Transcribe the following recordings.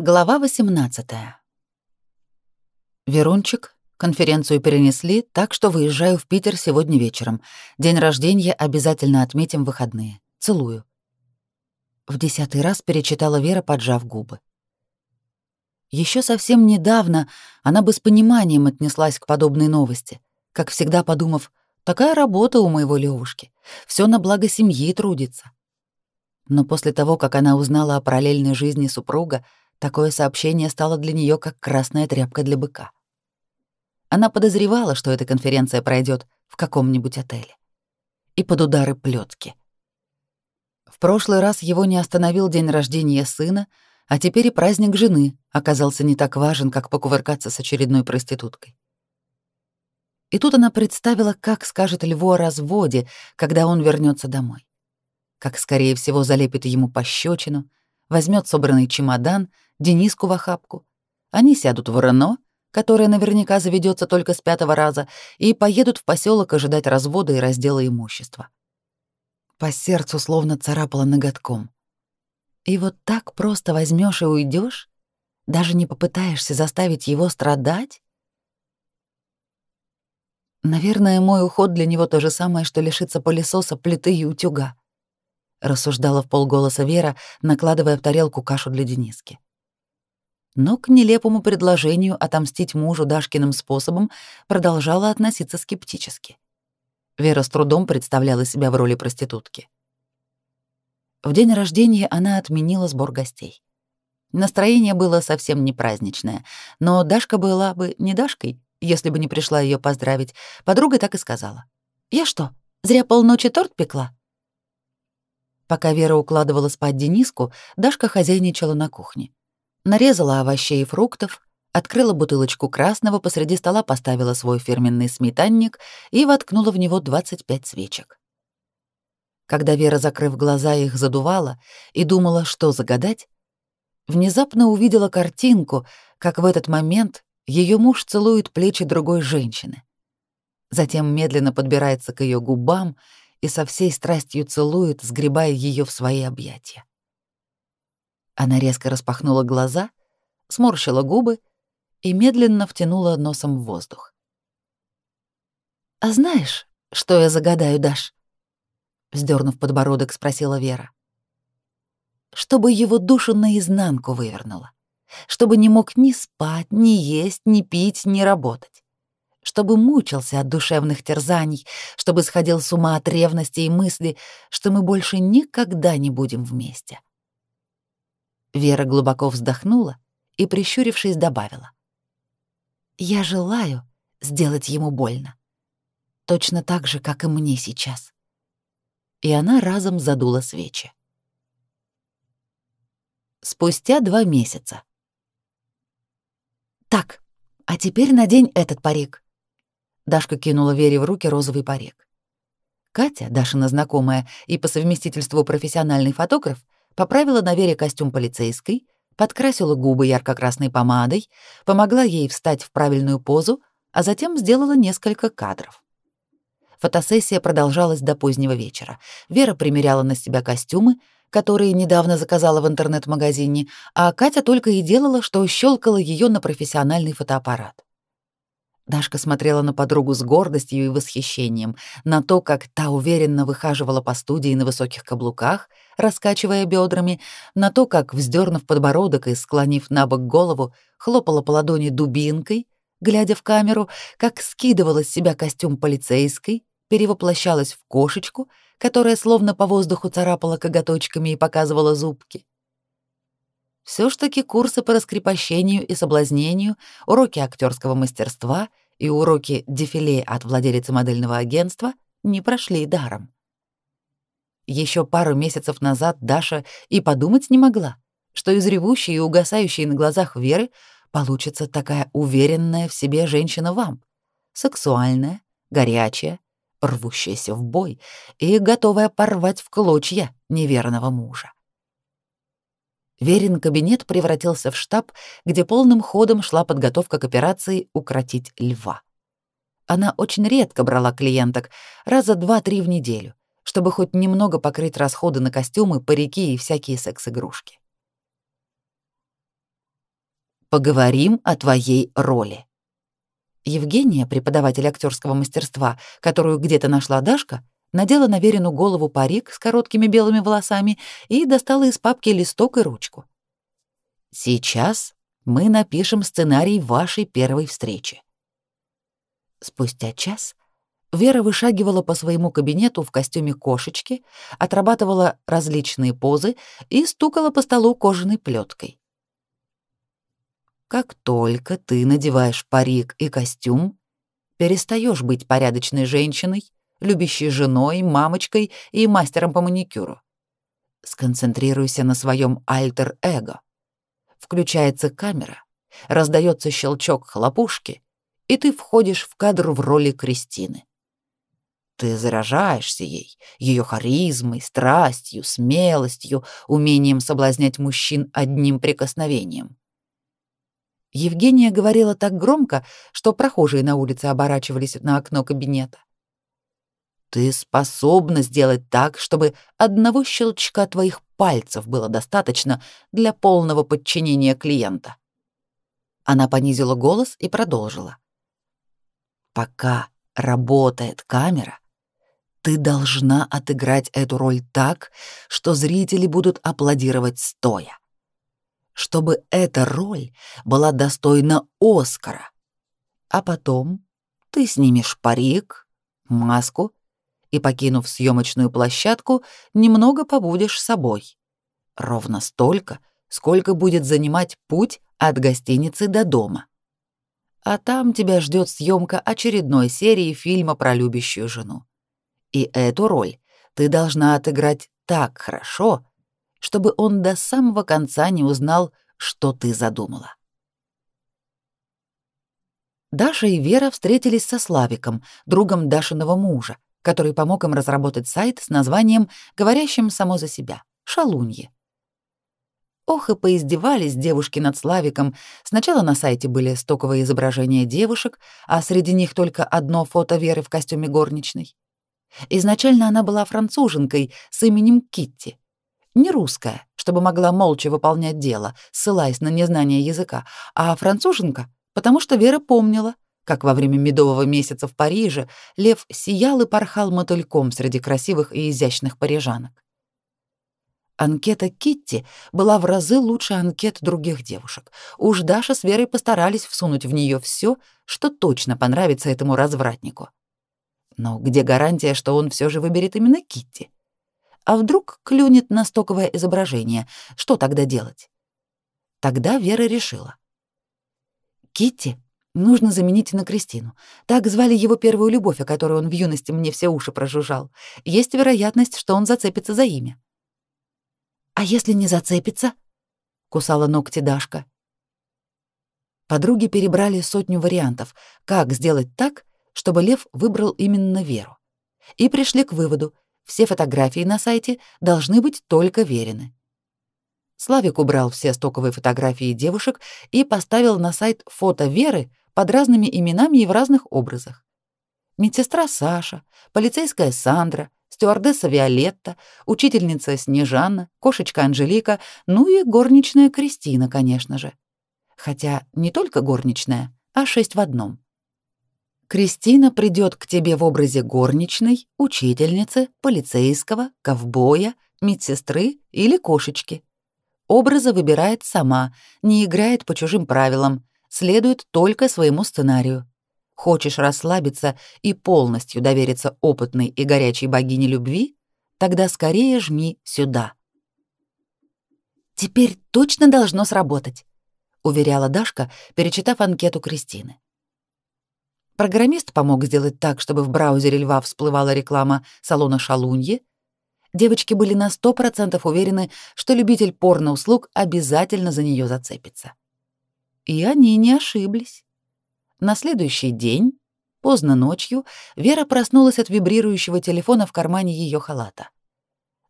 Глава 18. Верунчик, конференцию перенесли, так что выезжаю в Питер сегодня вечером. День рождения обязательно отметим выходные. Целую. В десятый раз перечитала Вера, поджав губы. Еще совсем недавно она бы с пониманием отнеслась к подобной новости, как всегда подумав, такая работа у моего Левушки, все на благо семьи трудится. Но после того, как она узнала о параллельной жизни супруга, Такое сообщение стало для нее как красная тряпка для быка. Она подозревала, что эта конференция пройдет в каком-нибудь отеле. И под удары плетки. В прошлый раз его не остановил день рождения сына, а теперь и праздник жены оказался не так важен, как покувыркаться с очередной проституткой. И тут она представила, как скажет Льву о разводе, когда он вернется домой. Как, скорее всего, залепит ему пощечину, возьмет собранный чемодан — Дениску в охапку. Они сядут в Рено, которое наверняка заведется только с пятого раза, и поедут в поселок ожидать развода и раздела имущества. По сердцу словно царапало ноготком. И вот так просто возьмешь и уйдешь, даже не попытаешься заставить его страдать? Наверное, мой уход для него то же самое, что лишиться пылесоса, плиты и утюга. Рассуждала в полголоса Вера, накладывая в тарелку кашу для Дениски но к нелепому предложению отомстить мужу Дашкиным способом продолжала относиться скептически. Вера с трудом представляла себя в роли проститутки. В день рождения она отменила сбор гостей. Настроение было совсем не праздничное, но Дашка была бы не Дашкой, если бы не пришла ее поздравить. Подруга так и сказала. «Я что, зря полночи торт пекла?» Пока Вера укладывала спать Дениску, Дашка хозяйничала на кухне нарезала овощей и фруктов, открыла бутылочку красного, посреди стола поставила свой фирменный сметанник и воткнула в него 25 свечек. Когда Вера, закрыв глаза, их задувала и думала, что загадать, внезапно увидела картинку, как в этот момент ее муж целует плечи другой женщины. Затем медленно подбирается к ее губам и со всей страстью целует, сгребая ее в свои объятия. Она резко распахнула глаза, сморщила губы и медленно втянула носом в воздух. «А знаешь, что я загадаю, Даш?» Вздернув подбородок, спросила Вера. «Чтобы его душу наизнанку вывернула. Чтобы не мог ни спать, ни есть, ни пить, ни работать. Чтобы мучился от душевных терзаний, чтобы сходил с ума от ревности и мысли, что мы больше никогда не будем вместе. Вера глубоко вздохнула и, прищурившись, добавила. «Я желаю сделать ему больно. Точно так же, как и мне сейчас». И она разом задула свечи. Спустя два месяца. «Так, а теперь надень этот парик». Дашка кинула Вере в руки розовый парик. Катя, Дашина знакомая и по совместительству профессиональный фотограф, поправила на Вере костюм полицейской, подкрасила губы ярко-красной помадой, помогла ей встать в правильную позу, а затем сделала несколько кадров. Фотосессия продолжалась до позднего вечера. Вера примеряла на себя костюмы, которые недавно заказала в интернет-магазине, а Катя только и делала, что щелкала ее на профессиональный фотоаппарат. Дашка смотрела на подругу с гордостью и восхищением, на то, как та уверенно выхаживала по студии на высоких каблуках, раскачивая бедрами, на то, как, вздернув подбородок и склонив на бок голову, хлопала по ладони дубинкой, глядя в камеру, как скидывала с себя костюм полицейской, перевоплощалась в кошечку, которая словно по воздуху царапала коготочками и показывала зубки. Все ж таки курсы по раскрепощению и соблазнению, уроки актерского мастерства и уроки дефиле от владелицы модельного агентства не прошли даром. Еще пару месяцев назад Даша и подумать не могла, что из ревущей и угасающей на глазах Веры получится такая уверенная в себе женщина-вамп, сексуальная, горячая, рвущаяся в бой и готовая порвать в клочья неверного мужа. Верин кабинет превратился в штаб, где полным ходом шла подготовка к операции «Укротить льва». Она очень редко брала клиенток, раза два-три в неделю, чтобы хоть немного покрыть расходы на костюмы, парики и всякие секс-игрушки. поговорим о твоей роли. Евгения, преподаватель актерского мастерства, которую где-то нашла Дашка, надела на Верину голову парик с короткими белыми волосами и достала из папки листок и ручку. «Сейчас мы напишем сценарий вашей первой встречи». Спустя час Вера вышагивала по своему кабинету в костюме кошечки, отрабатывала различные позы и стукала по столу кожаной плеткой. Как только ты надеваешь парик и костюм, перестаешь быть порядочной женщиной, любящей женой, мамочкой и мастером по маникюру. Сконцентрируйся на своем альтер-эго. Включается камера, раздается щелчок хлопушки, и ты входишь в кадр в роли Кристины. Ты заражаешься ей, ее харизмой, страстью, смелостью, умением соблазнять мужчин одним прикосновением. Евгения говорила так громко, что прохожие на улице оборачивались на окно кабинета. Ты способна сделать так, чтобы одного щелчка твоих пальцев было достаточно для полного подчинения клиента. Она понизила голос и продолжила. Пока работает камера, ты должна отыграть эту роль так, что зрители будут аплодировать стоя чтобы эта роль была достойна Оскара. А потом ты снимешь парик, маску и, покинув съемочную площадку, немного побудешь собой. Ровно столько, сколько будет занимать путь от гостиницы до дома. А там тебя ждет съемка очередной серии фильма про любящую жену. И эту роль ты должна отыграть так хорошо, чтобы он до самого конца не узнал, что ты задумала. Даша и Вера встретились со Славиком, другом Дашиного мужа, который помог им разработать сайт с названием, говорящим само за себя «Шалунье». Ох и поиздевались девушки над Славиком. Сначала на сайте были стоковые изображения девушек, а среди них только одно фото Веры в костюме горничной. Изначально она была француженкой с именем Китти — не русская, чтобы могла молча выполнять дело, ссылаясь на незнание языка, а француженка, потому что Вера помнила, как во время медового месяца в Париже лев сиял и порхал мотыльком среди красивых и изящных парижанок. Анкета Китти была в разы лучше анкет других девушек. Уж Даша с Верой постарались всунуть в нее все, что точно понравится этому развратнику. Но где гарантия, что он все же выберет именно Китти? А вдруг клюнет на стоковое изображение? Что тогда делать? Тогда Вера решила. Китти нужно заменить на Кристину. Так звали его первую любовь, о которой он в юности мне все уши прожужжал. Есть вероятность, что он зацепится за имя. А если не зацепится? кусала ногти Дашка. Подруги перебрали сотню вариантов, как сделать так, чтобы Лев выбрал именно Веру. И пришли к выводу, все фотографии на сайте должны быть только верены. Славик убрал все стоковые фотографии девушек и поставил на сайт фото Веры под разными именами и в разных образах. Медсестра Саша, полицейская Сандра, стюардесса Виолетта, учительница Снежана, кошечка Анжелика, ну и горничная Кристина, конечно же. Хотя не только горничная, а шесть в одном. Кристина придет к тебе в образе горничной, учительницы, полицейского, ковбоя, медсестры или кошечки. Образы выбирает сама, не играет по чужим правилам, следует только своему сценарию. Хочешь расслабиться и полностью довериться опытной и горячей богине любви? Тогда скорее жми сюда. Теперь точно должно сработать, уверяла Дашка, перечитав анкету Кристины. Программист помог сделать так, чтобы в браузере Льва всплывала реклама салона Шалуньи. Девочки были на 100% уверены, что любитель порно-услуг обязательно за нее зацепится. И они не ошиблись. На следующий день, поздно ночью, Вера проснулась от вибрирующего телефона в кармане ее халата.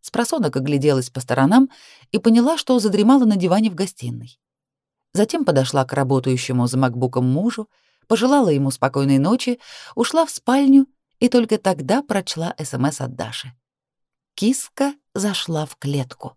Спросонок огляделась по сторонам и поняла, что задремала на диване в гостиной. Затем подошла к работающему за макбуком мужу, пожелала ему спокойной ночи, ушла в спальню и только тогда прочла СМС от Даши. Киска зашла в клетку.